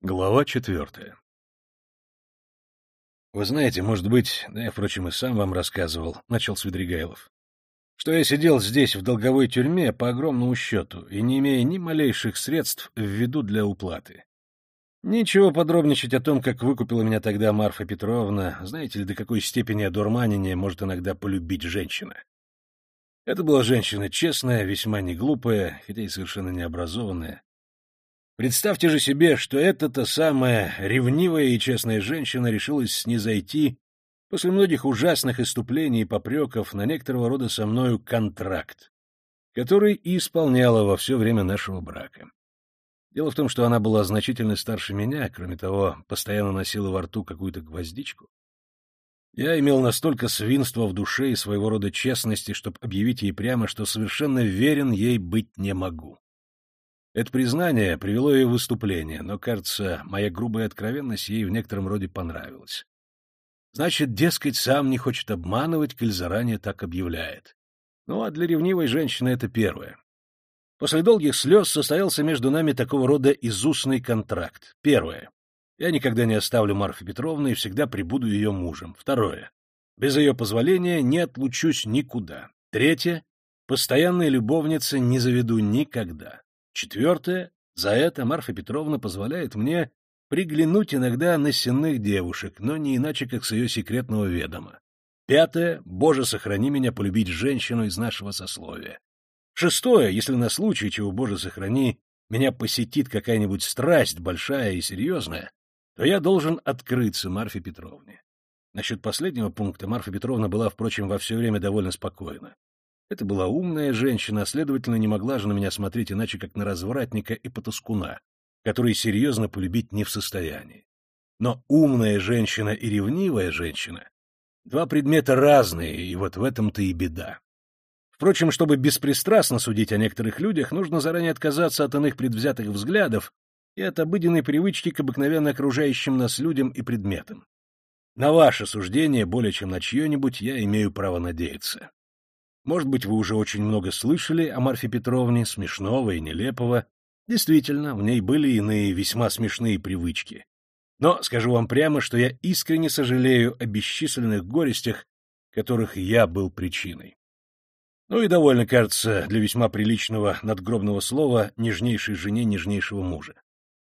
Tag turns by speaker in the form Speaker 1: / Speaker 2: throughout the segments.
Speaker 1: Глава четвертая «Вы знаете, может быть, да я, впрочем, и сам вам рассказывал», — начал Свидригайлов, «что я сидел здесь, в долговой тюрьме, по огромному счету, и не имея ни малейших средств в виду для уплаты. Ничего подробничать о том, как выкупила меня тогда Марфа Петровна, знаете ли, до какой степени одурманения может иногда полюбить женщина. Это была женщина честная, весьма неглупая, хотя и совершенно необразованная, Представьте же себе, что эта-то самая ревнивая и честная женщина решилась снизойти после многих ужасных иступлений и попреков на некоторого рода со мною контракт, который и исполняла во все время нашего брака. Дело в том, что она была значительно старше меня, кроме того, постоянно носила во рту какую-то гвоздичку. Я имел настолько свинства в душе и своего рода честности, чтобы объявить ей прямо, что совершенно верен ей быть не могу. Это признание привело ее в выступление, но, кажется, моя грубая откровенность ей в некотором роде понравилась. Значит, дескать, сам не хочет обманывать, коль заранее так объявляет. Ну, а для ревнивой женщины это первое. После долгих слез состоялся между нами такого рода изустный контракт. Первое. Я никогда не оставлю Марфу Петровну и всегда прибуду ее мужем. Второе. Без ее позволения не отлучусь никуда. Третье. Постоянной любовницы не заведу никогда. Четвертое, за это Марфа Петровна позволяет мне приглянуть иногда на сенных девушек, но не иначе, как с ее секретного ведома. Пятое, Боже, сохрани меня полюбить женщину из нашего сословия. Шестое, если на случай, чего, Боже, сохрани, меня посетит какая-нибудь страсть большая и серьезная, то я должен открыться Марфе Петровне. Насчет последнего пункта Марфа Петровна была, впрочем, во все время довольно спокойна. Это была умная женщина, а, следовательно, не могла же на меня смотреть иначе, как на развратника и потаскуна, который серьезно полюбить не в состоянии. Но умная женщина и ревнивая женщина — два предмета разные, и вот в этом-то и беда. Впрочем, чтобы беспристрастно судить о некоторых людях, нужно заранее отказаться от иных предвзятых взглядов и от обыденной привычки к обыкновенно окружающим нас людям и предметам. На ваше суждение, более чем на чье-нибудь, я имею право надеяться. Может быть, вы уже очень много слышали о Марфе Петровне, смешного и нелепого. Действительно, в ней были иные весьма смешные привычки. Но скажу вам прямо, что я искренне сожалею о бесчисленных горестях, которых я был причиной. Ну и довольно, кажется, для весьма приличного надгробного слова нежнейшей жене нежнейшего мужа.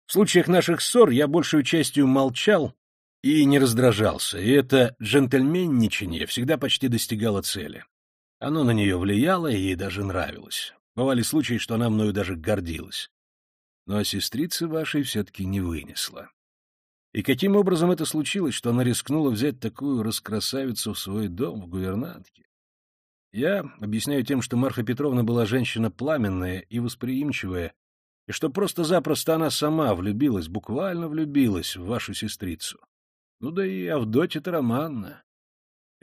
Speaker 1: В случаях наших ссор я большую частью молчал и не раздражался, и это джентльменничание всегда почти достигало цели. Оно на нее влияло, и ей даже нравилось. Бывали случаи, что она мною даже гордилась. Но сестрицы вашей все-таки не вынесла. И каким образом это случилось, что она рискнула взять такую раскрасавицу в свой дом, в гувернантке? Я объясняю тем, что Марфа Петровна была женщина пламенная и восприимчивая, и что просто-запросто она сама влюбилась, буквально влюбилась в вашу сестрицу. Ну да и Авдотья-то Романна.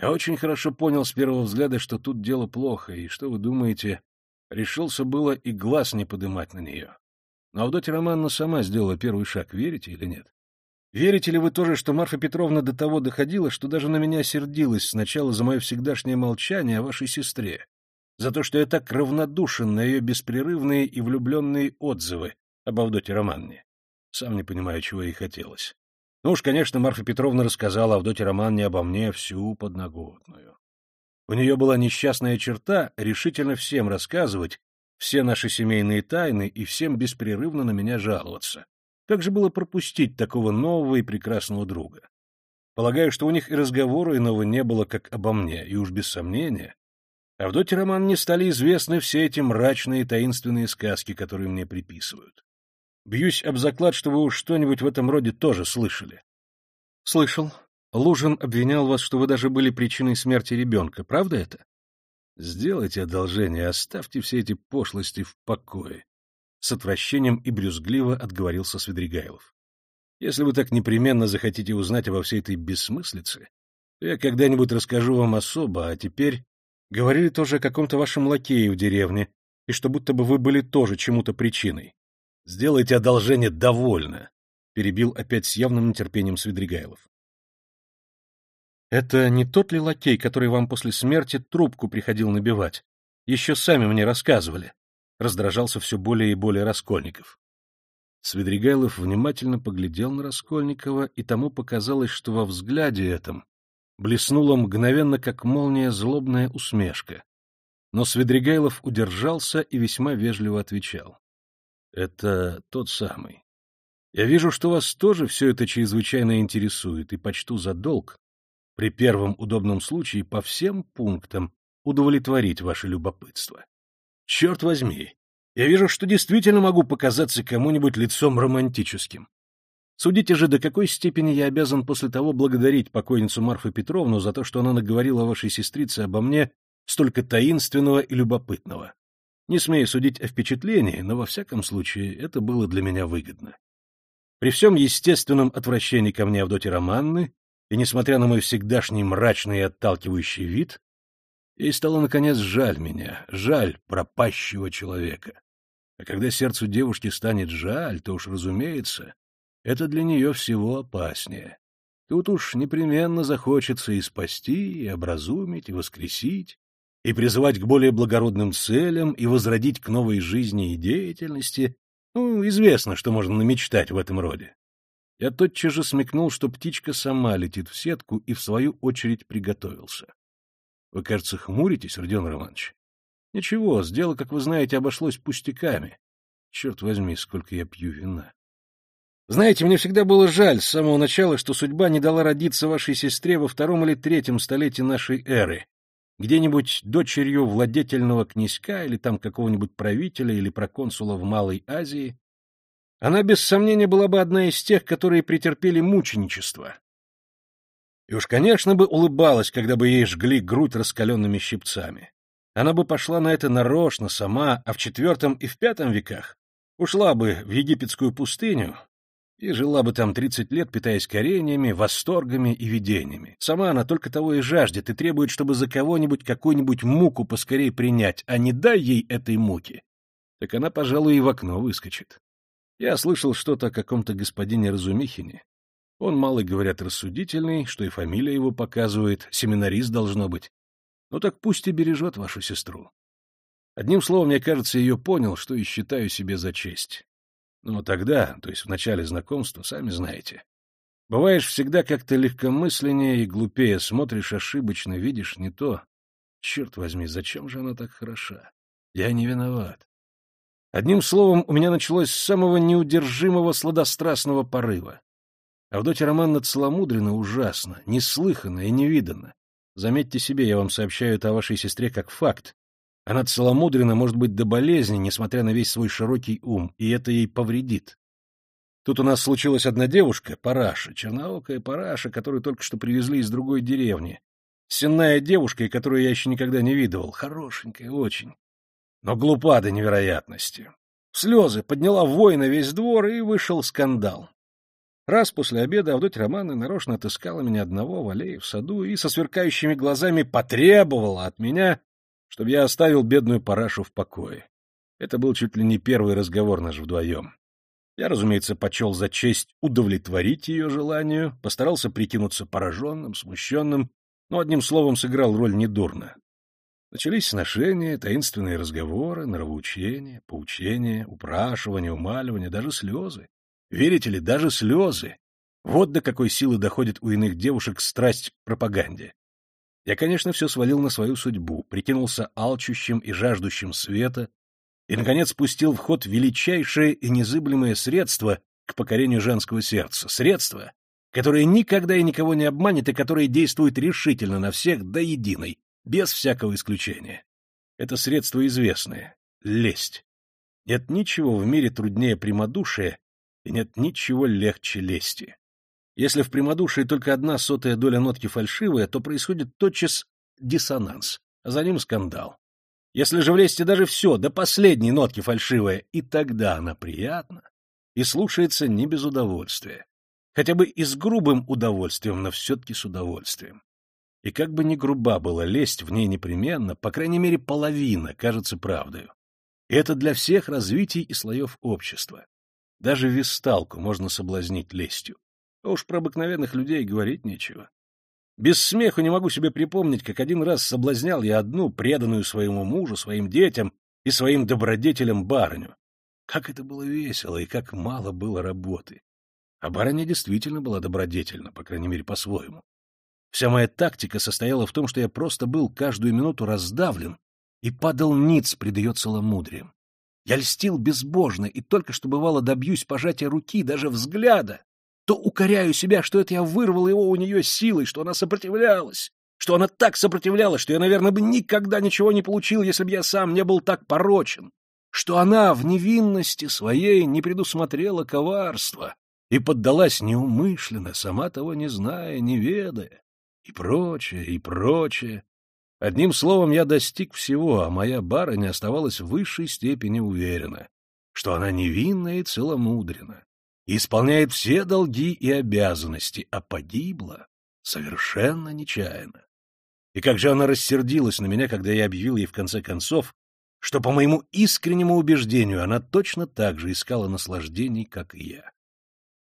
Speaker 1: Я очень хорошо понял с первого взгляда, что тут дело плохо, и что вы думаете, решился было и глаз не подымать на нее. Но Авдотья Романовна сама сделала первый шаг, верите или нет? Верите ли вы тоже, что Марфа Петровна до того доходила, что даже на меня сердилась сначала за мое всегдашнее молчание о вашей сестре, за то, что я так равнодушен на ее беспрерывные и влюбленные отзывы об Авдоте Романне? Сам не понимаю, чего ей хотелось. Ну уж, конечно, Марфа Петровна рассказала Авдоте Романне обо мне всю подноготную. У нее была несчастная черта решительно всем рассказывать все наши семейные тайны и всем беспрерывно на меня жаловаться. Как же было пропустить такого нового и прекрасного друга? Полагаю, что у них и разговора иного не было, как обо мне, и уж без сомнения. Авдоте Роман не стали известны все эти мрачные таинственные сказки, которые мне приписывают. Бьюсь об заклад, что вы уж что-нибудь в этом роде тоже слышали. — Слышал. Лужин обвинял вас, что вы даже были причиной смерти ребенка. Правда это? — Сделайте одолжение, оставьте все эти пошлости в покое. С отвращением и брюзгливо отговорился Свидригайлов. — Если вы так непременно захотите узнать обо всей этой бессмыслице, то я когда-нибудь расскажу вам особо, а теперь... Говорили тоже о каком-то вашем лакее в деревне, и что будто бы вы были тоже чему-то причиной. Сделайте одолжение довольно, — перебил опять с явным нетерпением Свидригайлов. — Это не тот ли лакей, который вам после смерти трубку приходил набивать? Еще сами мне рассказывали. Раздражался все более и более Раскольников. — Свидригайлов внимательно поглядел на Раскольникова, и тому показалось, что во взгляде этом блеснула мгновенно, как молния, злобная усмешка. Но Свидригайлов удержался и весьма вежливо отвечал. — Это тот самый. Я вижу, что вас тоже все это чрезвычайно интересует, и почту за долг при первом удобном случае по всем пунктам удовлетворить ваше любопытство. Черт возьми, я вижу, что действительно могу показаться кому-нибудь лицом романтическим. Судите же, до какой степени я обязан после того благодарить покойницу Марфу Петровну за то, что она наговорила вашей сестрице обо мне столько таинственного и любопытного. Не смею судить о впечатлении, но во всяком случае это было для меня выгодно. При всем естественном отвращении ко мне Авдоти Романны, и несмотря на мой всегдашний мрачный и отталкивающий вид, ей стало, наконец, жаль меня, жаль пропащего человека. А когда сердцу девушки станет жаль, то уж, разумеется, это для нее всего опаснее. Тут уж непременно захочется и спасти, и образумить, и воскресить, и призывать к более благородным целям, и возродить к новой жизни и деятельности. Ну, известно, что можно намечтать в этом роде. Я тотчас же смекнул, что птичка сама летит в сетку, и в свою очередь приготовился. Вы, кажется, хмуритесь, Родион Романович? Ничего, сдело, как вы знаете, обошлось пустяками. Черт возьми, сколько я пью вина. Знаете, мне всегда было жаль с самого начала, что судьба не дала родиться вашей сестре во втором или третьем столетии нашей эры, где-нибудь дочерью владетельного князька или там какого-нибудь правителя или проконсула в Малой Азии. Она, без сомнения, была бы одна из тех, которые претерпели мученичество. И уж, конечно, бы улыбалась, когда бы ей жгли грудь раскаленными щипцами. Она бы пошла на это нарочно, сама, а в четвертом и в пятом веках ушла бы в египетскую пустыню и жила бы там тридцать лет, питаясь кореньями, восторгами и видениями. Сама она только того и жаждет, и требует, чтобы за кого-нибудь какую-нибудь муку поскорей принять, а не дай ей этой муки. Так она, пожалуй, и в окно выскочит. Я слышал что-то о каком-то господине Разумихине. Он, малый, говорят, рассудительный, что и фамилия его показывает, семинарист должно быть. Ну так пусть и бережет вашу сестру. Одним словом, мне кажется, ее понял, что и считаю себе за честь. Но тогда, то есть в начале знакомства, сами знаете, бываешь всегда как-то легкомысленнее и глупее, смотришь ошибочно, видишь не то. Черт возьми, зачем же она так хороша? Я не виноват. Одним словом, у меня началось с самого неудержимого сладострастного порыва. Авдотья Романна целомудрена ужасно, неслыханно и невиданно. Заметьте себе, я вам сообщаю это о вашей сестре как факт. Она целомудрена, может быть, до болезни, несмотря на весь свой широкий ум, и это ей повредит. Тут у нас случилась одна девушка, Параша, черноокая Параша, которую только что привезли из другой деревни. Сенная девушка, которую я еще никогда не видывал. Хорошенькая очень. Но глупа до невероятности. В слезы подняла вой на весь двор, и вышел скандал. Раз после обеда Авдотья Романовна нарочно отыскала меня одного в аллее в саду и со сверкающими глазами потребовала от меня, чтобы я оставил бедную парашу в покое. Это был чуть ли не первый разговор наш вдвоем. Я, разумеется, почел за честь удовлетворить ее желанию, постарался прикинуться пораженным, смущенным, но, одним словом, сыграл роль недурно. Начались сношения, таинственные разговоры, нравоучения, поучения, упрашивания, умаливания, даже слезы. Верите ли, даже слезы. Вот до какой силы доходит у иных девушек страсть к пропаганде. Я, конечно, все свалил на свою судьбу, прикинулся алчущим и жаждущим света, и, наконец, пустил в ход величайшее и незыблемое средство к покорению женского сердца. Средство, которое никогда и никого не обманет и которое действует решительно на всех до единой, без всякого исключения. Это средство известное — лесть. Нет ничего в мире труднее прямодушия, и нет ничего легче лести. Если в прямодушии только одна сотая доля нотки фальшивая, то происходит тотчас диссонанс, а за ним скандал. Если же в лести даже все, до последней нотки фальшивая, и тогда она приятна и слушается не без удовольствия. Хотя бы и с грубым удовольствием, но все-таки с удовольствием. И как бы ни груба была лесть, в ней непременно, по крайней мере, половина кажется правдою. И это для всех развитий и слоев общества. Даже висталку можно соблазнить лестью. А уж про обыкновенных людей говорить нечего. Без смеху не могу себе припомнить, как один раз соблазнял я одну преданную своему мужу, своим детям и своим добродетелям барыню. Как это было весело и как мало было работы. А барыня действительно была добродетельна, по крайней мере, по-своему. Вся моя тактика состояла в том, что я просто был каждую минуту раздавлен и падал ниц пред ее целомудрием. Я льстил безбожно, и только что, бывало, добьюсь пожатия руки, даже взгляда, то укоряю себя, что это я вырвал его у нее силой, что она сопротивлялась, что она так сопротивлялась, что я, наверное, бы никогда ничего не получил, если бы я сам не был так порочен, что она в невинности своей не предусмотрела коварства и поддалась неумышленно, сама того не зная, не ведая, и прочее, и прочее. Одним словом, я достиг всего, а моя барыня оставалась в высшей степени уверена, что она невинна и целомудрена, исполняет все долги и обязанности, а погибла совершенно нечаянно. И как же она рассердилась на меня, когда я объявил ей в конце концов, что, по моему искреннему убеждению, она точно так же искала наслаждений, как и я.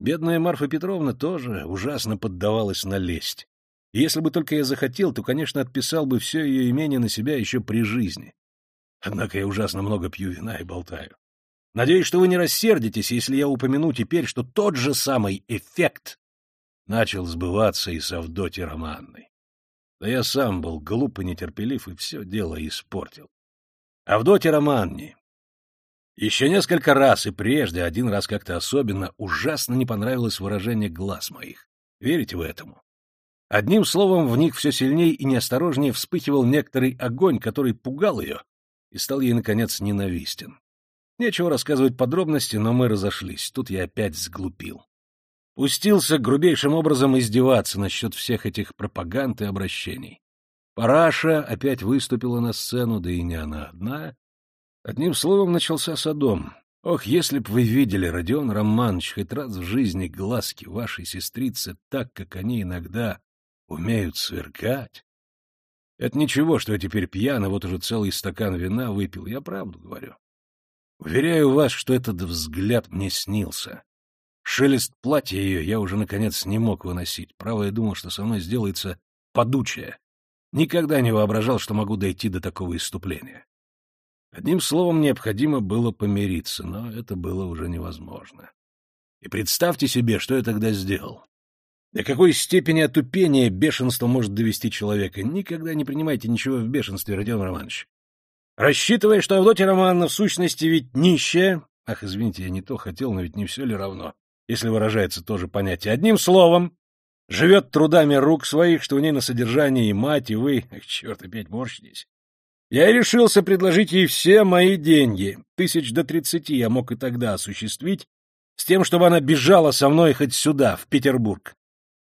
Speaker 1: Бедная Марфа Петровна тоже ужасно поддавалась на лесть. И если бы только я захотел, то, конечно, отписал бы все ее имение на себя еще при жизни. Однако я ужасно много пью вина и болтаю. Надеюсь, что вы не рассердитесь, если я упомяну теперь, что тот же самый эффект начал сбываться и с Авдотьей Романной. Да я сам был глуп и нетерпелив, и все дело испортил. Авдотья Романни. Еще несколько раз и прежде, один раз как-то особенно, ужасно не понравилось выражение глаз моих. Верите вы этому? Одним словом, в них все сильнее и неосторожнее вспыхивал некоторый огонь, который пугал ее и стал ей, наконец, ненавистен. Нечего рассказывать подробности, но мы разошлись. Тут я опять сглупил. Пустился грубейшим образом издеваться насчет всех этих пропаганд и обращений. Параша опять выступила на сцену, да и не она одна. Одним словом, начался садом. Ох, если б вы видели, Родион Романович, хоть раз в жизни глазки вашей сестрицы так, как они иногда умеют сверкать. Это ничего, что я теперь пьяный, вот уже целый стакан вина выпил, я правду говорю. Уверяю вас, что этот взгляд мне снился. Шелест платья ее я уже, наконец, не мог выносить. Право, я думал, что со мной сделается подучая. Никогда не воображал, что могу дойти до такого иступления. Одним словом, необходимо было помириться, но это было уже невозможно. И представьте себе, что я тогда сделал. До какой степени отупения бешенство может довести человека. Никогда не принимайте ничего в бешенстве, Родион Романович. Рассчитывая, что Авдотья Романовна в сущности ведь нищая... Ах, извините, я не то хотел, но ведь не все ли равно, если выражается тоже понятие. Одним словом, Живет трудами рук своих, что у ней на содержании и мать, и вы. Эх, черт, опять морщитесь. Я и решился предложить ей все мои деньги. Тысяч до тридцати я мог и тогда осуществить, с тем, чтобы она бежала со мной хоть сюда, в Петербург.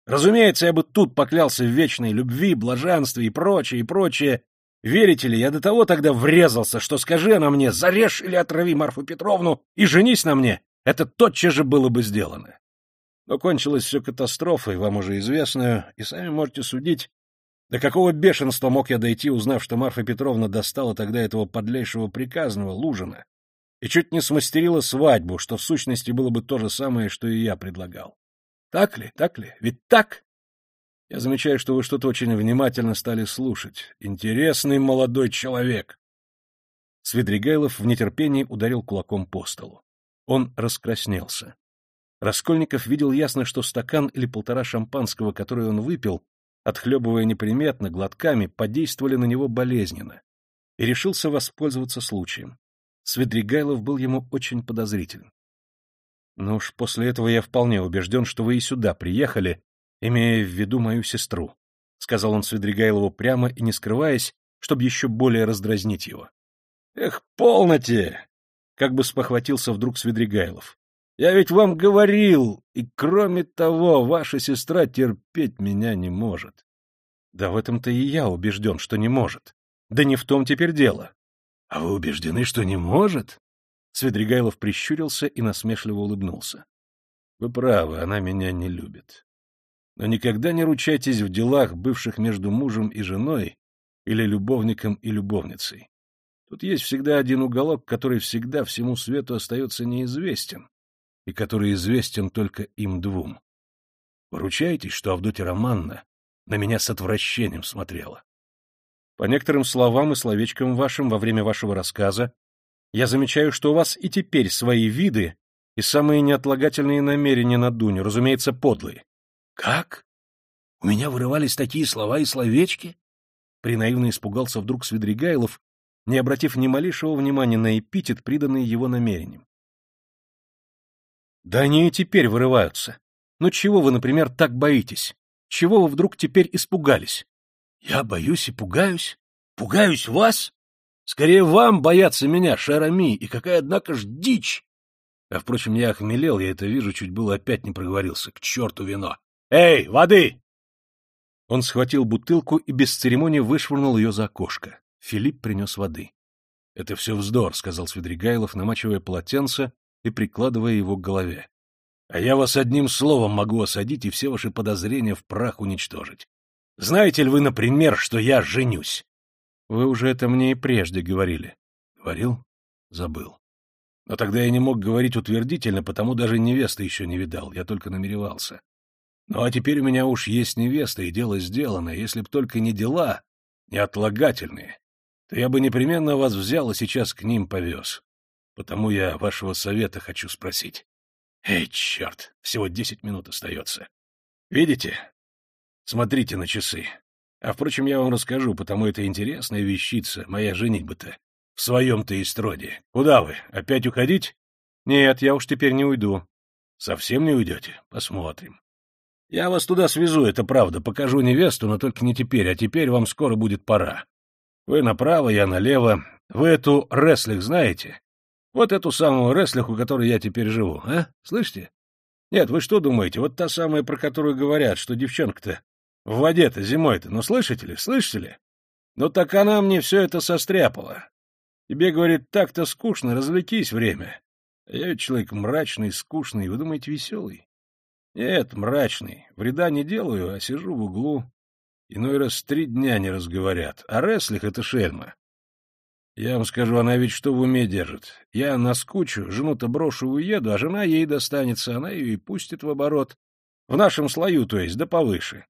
Speaker 1: Разумеется, я бы тут поклялся в вечной любви, блаженстве и прочее, и прочее. Верите ли, я до того тогда врезался, что скажи она мне, зарежь или отрави Марфу Петровну и женись на мне, это тотчас же было бы сделано. Но кончилось все катастрофой, вам уже известную, и сами можете судить, до какого бешенства мог я дойти, узнав, что Марфа Петровна достала тогда этого подлейшего приказного, Лужина, и чуть не смастерила свадьбу, что в сущности было бы то же самое, что и я предлагал. Так ли, так ли? Ведь так? Я замечаю, что вы что-то очень внимательно стали слушать. Интересный молодой человек. Свидригайлов в нетерпении ударил кулаком по столу. Он раскраснелся. Раскольников видел ясно, что стакан или полтора шампанского, который он выпил, отхлебывая неприметно, глотками, подействовали на него болезненно, и решился воспользоваться случаем. Свидригайлов был ему очень подозрителен. «Ну уж после этого я вполне убежден, что вы и сюда приехали, имея в виду мою сестру», — сказал он Свидригайлову прямо и не скрываясь, чтобы еще более раздразнить его. «Эх, полноте!» — как бы спохватился вдруг Свидригайлов. Я ведь вам говорил, и кроме того, ваша сестра терпеть меня не может. Да в этом-то и я убежден, что не может. Да не в том теперь дело. А вы убеждены, что не может? Свидригайлов прищурился и насмешливо улыбнулся. Вы правы, она меня не любит. Но никогда не ручайтесь в делах, бывших между мужем и женой, или любовником и любовницей. Тут есть всегда один уголок, который всегда всему свету остается неизвестен, и который известен только им двум. Поручаетесь, что Авдотья Романна на меня с отвращением смотрела. По некоторым словам и словечкам вашим во время вашего рассказа, Я замечаю, что у вас и теперь свои виды и самые неотлагательные намерения на Дуню, разумеется, подлые.
Speaker 2: — Как? У меня вырывались такие слова и словечки?
Speaker 1: Принаивно испугался вдруг Свидригайлов, не обратив ни малейшего внимания на эпитет, приданный его намерением. Да они и теперь вырываются. Но чего вы, например, так боитесь? Чего вы вдруг теперь испугались?
Speaker 2: Я боюсь и пугаюсь. Пугаюсь вас? Скорее вам бояться меня, Шарами, и какая, однако ж, дичь!
Speaker 1: А, впрочем, я охмелел, я это вижу, чуть было опять не проговорился. К черту вино! Эй, воды! Он схватил бутылку и без церемонии вышвырнул ее за окошко. Филипп принес воды. — Это все вздор, — сказал Свидригайлов, намачивая полотенце и прикладывая его к голове. — А я вас одним словом могу осадить и все ваши подозрения в прах уничтожить. Знаете ли вы, например, что я женюсь? — Вы уже это мне и прежде говорили. — Говорил? Забыл. Но тогда я не мог говорить утвердительно, потому даже невесты еще не видал, я только намеревался. Ну а теперь у меня уж есть невеста, и дело сделано. Если б только не дела, неотлагательные, то я бы непременно вас взял и сейчас к ним повез. Потому я вашего совета хочу спросить. Эй, черт, всего десять минут остается. Видите? Смотрите на часы. А, впрочем, я вам расскажу, потому это интересная вещица, моя женитьба-то. В своем-то истроде. Куда вы? Опять уходить? Нет, я уж теперь не уйду. Совсем не уйдете? Посмотрим. Я вас туда свезу, это правда, покажу невесту, но только не теперь, а теперь вам скоро будет пора. Вы направо, я налево. Вы эту Реслих знаете? Вот эту самую Реслих, у которой я теперь живу, а? Слышите? Нет, вы что думаете, вот та самая, про которую говорят, что девчонка-то в воде-то зимой-то, ну слышите ли, слышите ли? Ну так она мне все это состряпала. Тебе, говорит, так-то скучно, развлекись время. А я ведь человек мрачный, скучный, вы думаете, веселый? Нет, мрачный. Вреда не делаю, а сижу в углу. Иной раз три дня не разговорят. А Реслих — это шельма. Я вам скажу, она ведь что в уме держит. Я наскучу, жену-то брошу и уеду, а жена ей достанется, она ее и пустит в оборот. В нашем слою, то есть, да повыше.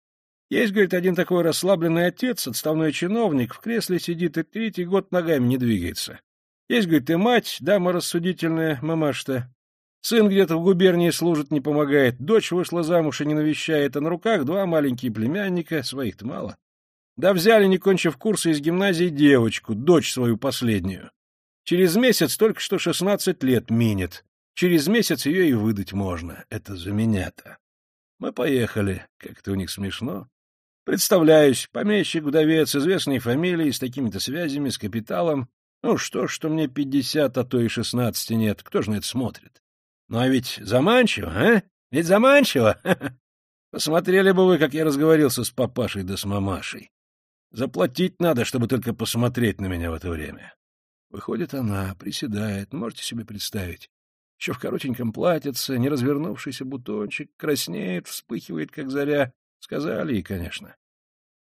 Speaker 1: Есть, говорит, один такой расслабленный отец, отставной чиновник, в кресле сидит и третий год ногами не двигается. Есть, говорит, и мать, дама рассудительная, мамаш-то. Сын где-то в губернии служит, не помогает. Дочь вышла замуж и не навещает, а на руках два маленькие племянника, своих-то мало. Да взяли, не кончив курсы из гимназии, девочку, дочь свою последнюю. Через месяц только что шестнадцать лет минет. Через месяц ее и выдать можно. Это за меня-то. Мы поехали. Как-то у них смешно. Представляюсь, помещик-вдовец, известной фамилии, с такими-то связями, с капиталом. Ну что что мне пятьдесят, а то и шестнадцати нет. Кто же на это смотрит? Ну а ведь заманчиво, а? Ведь заманчиво. Посмотрели бы вы, как я разговорился с папашей да с мамашей. Заплатить надо, чтобы только посмотреть на меня в это время. Выходит она, приседает, можете себе представить. Еще в коротеньком платьице, не развернувшийся бутончик, краснеет, вспыхивает, как заря. Сказали ей, конечно.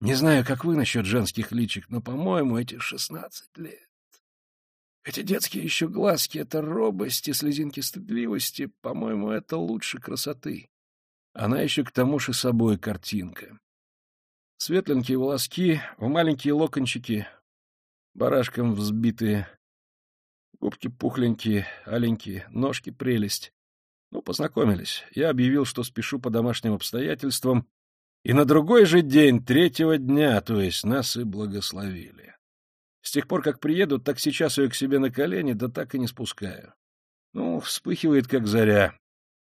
Speaker 1: Не знаю, как вы насчет женских личик, но, по-моему, эти шестнадцать лет. Эти детские еще глазки — это робость и слезинки стыдливости. По-моему, это лучше красоты. Она еще к тому же собой картинка. Светленькие волоски, в маленькие локончики, барашком взбитые, губки пухленькие, аленькие, ножки прелесть. Ну, познакомились. Я объявил, что спешу по домашним обстоятельствам, и на другой же день, третьего дня, то есть нас и благословили. С тех пор, как приеду, так сейчас ее к себе на колени, да так и не спускаю. Ну, вспыхивает, как заря.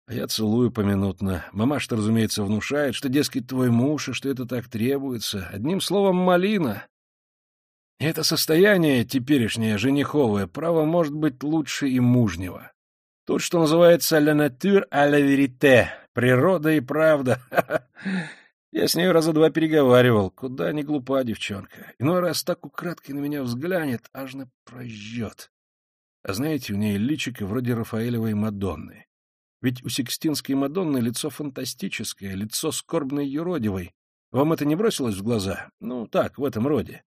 Speaker 1: А я целую поминутно. Мамаша-то, разумеется, внушает, что, дескать, твой муж, и что это так требуется. Одним словом, малина. И это состояние теперешнее, жениховое, право может быть лучше и мужнего. Тут, что называется, «la nature à la vérité» — природа и правда. Я с ней раза два переговаривал. Куда не глупа девчонка. Иной раз так украдкой на меня взглянет, аж на прожжет. А знаете, у нее личико вроде Рафаэлевой Мадонны. Ведь у Сикстинской Мадонны лицо фантастическое, лицо скорбной юродивой. Вам это не бросилось в глаза? Ну, так, в этом роде.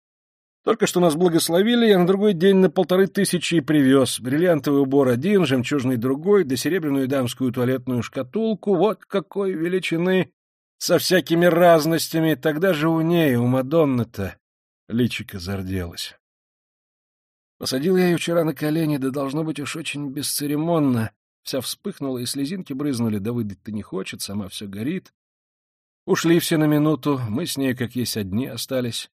Speaker 1: Только что нас благословили, я на другой день на полторы тысячи и привез. Бриллиантовый убор один, жемчужный другой, да серебряную дамскую туалетную шкатулку. Вот какой величины со всякими разностями, тогда же у ней, у Мадонны-то, личико зарделось. Посадил я ее вчера на колени, да должно быть уж очень бесцеремонно. Вся вспыхнула, и слезинки брызнули, да выдать-то не хочет, сама все горит. Ушли все на минуту, мы с ней, как есть, одни остались.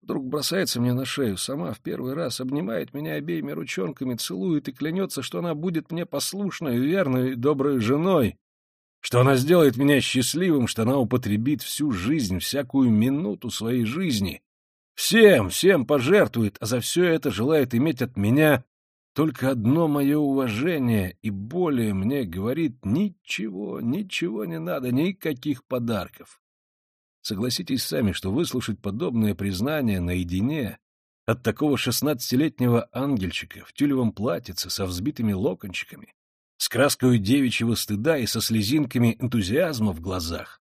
Speaker 1: Вдруг бросается мне на шею, сама в первый раз обнимает меня обеими ручонками, целует и клянется, что она будет мне послушной, верной, доброй женой, что она сделает меня счастливым, что она употребит всю жизнь, всякую минуту своей жизни. Всем, всем пожертвует, а за все это желает иметь от меня только одно мое уважение, и более мне говорит ничего, ничего не надо, никаких подарков. Согласитесь сами, что выслушать подобное признание наедине от такого шестнадцатилетнего ангельчика в тюлевом платьице со взбитыми локончиками с краской девичьего стыда и со слезинками энтузиазма в глазах.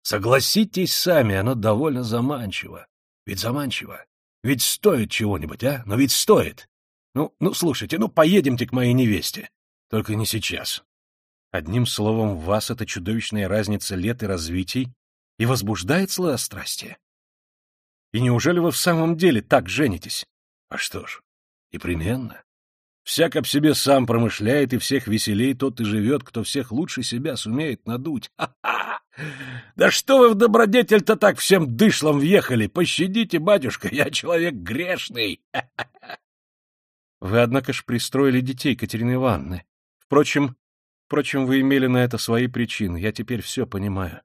Speaker 1: Согласитесь сами, оно довольно заманчиво. Ведь заманчиво. Ведь стоит чего-нибудь, а? Но ведь стоит. Ну, ну, слушайте, ну, поедемте к моей невесте. Только не сейчас. Одним словом, в вас эта чудовищная разница лет и развитий и возбуждает сладострастие. И неужели вы в самом деле так женитесь? А что ж, непременно. Всяк об себе сам промышляет, и всех веселей тот и живет, кто всех лучше себя сумеет надуть. Ха-ха! Да что вы в добродетель-то так всем дышлом въехали? Пощадите, батюшка, я человек грешный. Вы, однако ж, пристроили детей, Катерины Ивановны. Впрочем, впрочем, вы имели на это свои причины, я теперь все понимаю.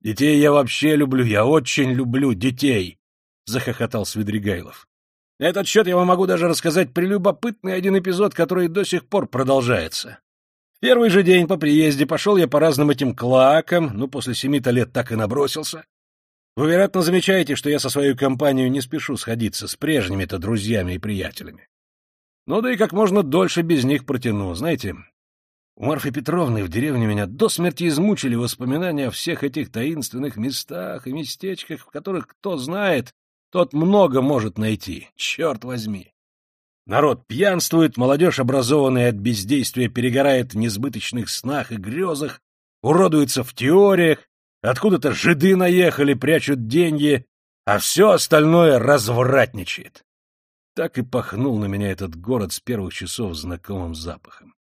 Speaker 1: Детей я вообще люблю, я очень люблю детей, — захохотал Свидригайлов. Этот счет я вам могу даже рассказать прелюбопытный один эпизод, который до сих пор продолжается. Первый же день по приезде пошел я по разным этим клакам, ну, после семи-то лет так и набросился. Вы, вероятно, замечаете, что я со своей компанией не спешу сходиться с прежними-то друзьями и приятелями. Ну да и как можно дольше без них протяну, знаете. У Марфы Петровны в деревне меня до смерти измучили воспоминания о всех этих таинственных местах и местечках, в которых, кто знает, тот много может найти, черт возьми. Народ пьянствует, молодежь, образованная от бездействия, перегорает в несбыточных снах и грезах, уродуется в теориях, откуда-то жиды наехали, прячут деньги, а все остальное развратничает. Так и пахнул на меня этот город с первых часов знакомым запахом.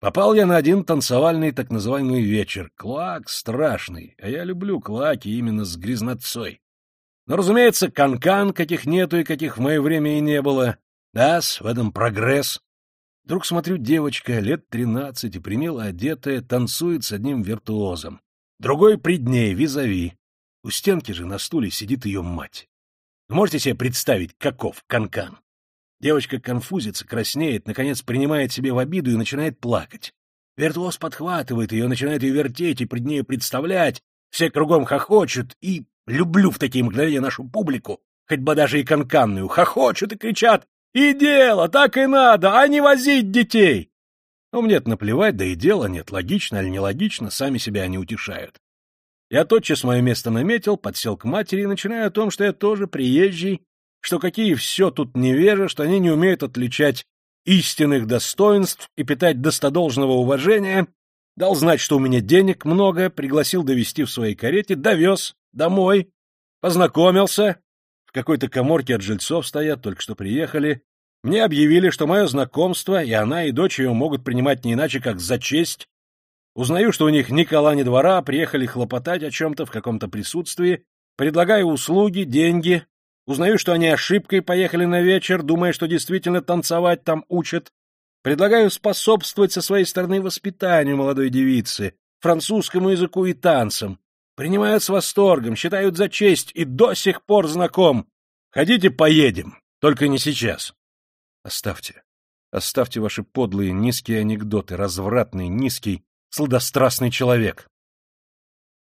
Speaker 1: Попал я на один танцевальный так называемый вечер. Клак страшный, а я люблю клаки именно с грязнотцой. Но, разумеется, канкан, каких нету и каких в мое время и не было. да в этом прогресс. Вдруг смотрю, девочка лет тринадцати, примило одетая, танцует с одним виртуозом. Другой пред ней, визави. У стенки же на стуле сидит ее мать. Можете себе представить, каков канкан? Девочка конфузится, краснеет, наконец принимает себе в обиду и начинает плакать. Виртуоз подхватывает ее, начинает ее вертеть и пред ней представлять. Все кругом хохочут, и Люблю в такие мгновения нашу публику, хоть бы даже и канканную, хохочут и кричат «И дело, так и надо, а не возить детей!» Ну, мне-то наплевать, да и дела нет, логично или нелогично, сами себя они утешают. Я тотчас мое место наметил, подсел к матери и начинаю о том, что я тоже приезжий, что какие все тут невежи, что они не умеют отличать истинных достоинств и питать достодолжного уважения, дал знать, что у меня денег много, пригласил довести в своей карете, довез, Домой. Познакомился. В какой-то коморке от жильцов стоят, только что приехали. Мне объявили, что мое знакомство, и она, и дочь ее могут принимать не иначе, как за честь. Узнаю, что у них ни кола, ни двора, приехали хлопотать о чем-то в каком-то присутствии. Предлагаю услуги, деньги. Узнаю, что они ошибкой поехали на вечер, думая, что действительно танцевать там учат. Предлагаю способствовать со своей стороны воспитанию молодой девицы, французскому языку и танцам. Принимают с восторгом, считают за честь и до сих пор знаком. Хотите, поедем, только не сейчас. Оставьте. Оставьте ваши подлые, низкие анекдоты, развратный, низкий, сладострастный человек.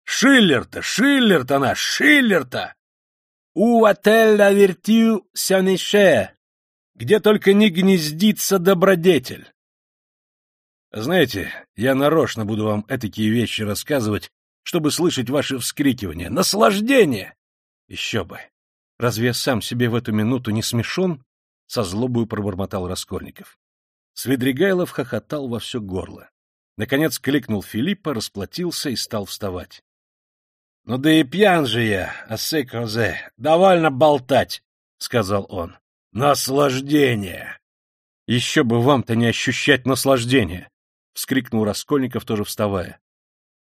Speaker 1: Шиллер-то, Шиллер-то наш, Шиллер-то! У отеля вертю сянеше, где только не гнездится добродетель. Знаете, я нарочно буду вам этакие вещи рассказывать, чтобы слышать ваши вскрикивания. Наслаждение! Еще бы! Разве я сам себе в эту минуту не смешон? Со злобою пробормотал Раскольников. Свидригайлов хохотал во все горло. Наконец кликнул Филиппа, расплатился и стал вставать. — Ну да и пьян же я, ассе козе, довольно болтать, — сказал он.
Speaker 2: — Наслаждение!
Speaker 1: Еще бы вам-то не ощущать наслаждения! — вскрикнул Раскольников, тоже вставая.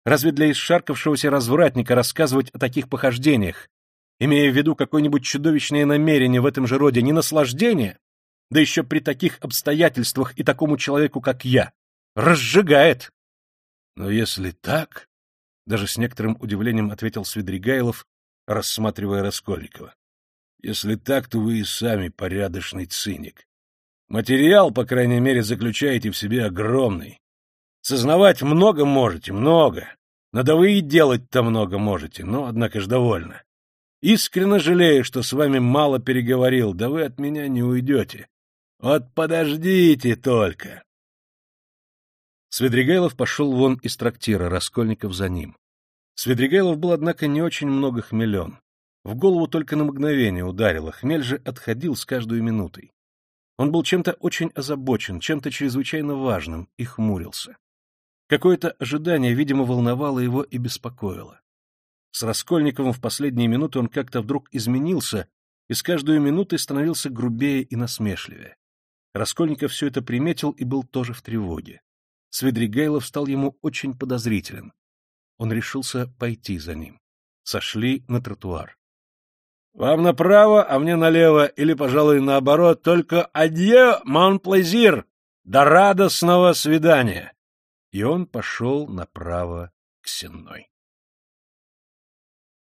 Speaker 1: Разве для исшаркавшегося развратника рассказывать о таких похождениях, имея в виду какое-нибудь чудовищное намерение в этом же роде, не наслаждение? Да еще при таких обстоятельствах и такому человеку, как я. Разжигает! Но если так, — даже с некоторым удивлением ответил Свидригайлов, рассматривая Раскольникова. Если так, то вы и сами порядочный циник. Материал, по крайней мере, заключаете в себе огромный. Сознавать много можете, много. Надо вы и делать-то много можете, но, однако ж, довольно. Искренне жалею, что с вами мало переговорил, да вы от меня не уйдете. Вот подождите только. Свидригайлов пошел вон из трактира, Раскольников за ним. Свидригайлов был, однако, не очень много хмелен. В голову только на мгновение ударило, хмель же отходил с каждой минутой. Он был чем-то очень озабочен, чем-то чрезвычайно важным, и хмурился. Какое-то ожидание, видимо, волновало его и беспокоило. С Раскольниковым в последние минуты он как-то вдруг изменился и с каждой минутой становился грубее и насмешливее. Раскольников все это приметил и был тоже в тревоге. Свидригайлов стал ему очень подозрителен. Он решился пойти за ним. Сошли на тротуар. — Вам направо, а мне налево, или, пожалуй, наоборот, только «Адье, мон плезир!» До радостного свидания! И он пошел направо к Сенной.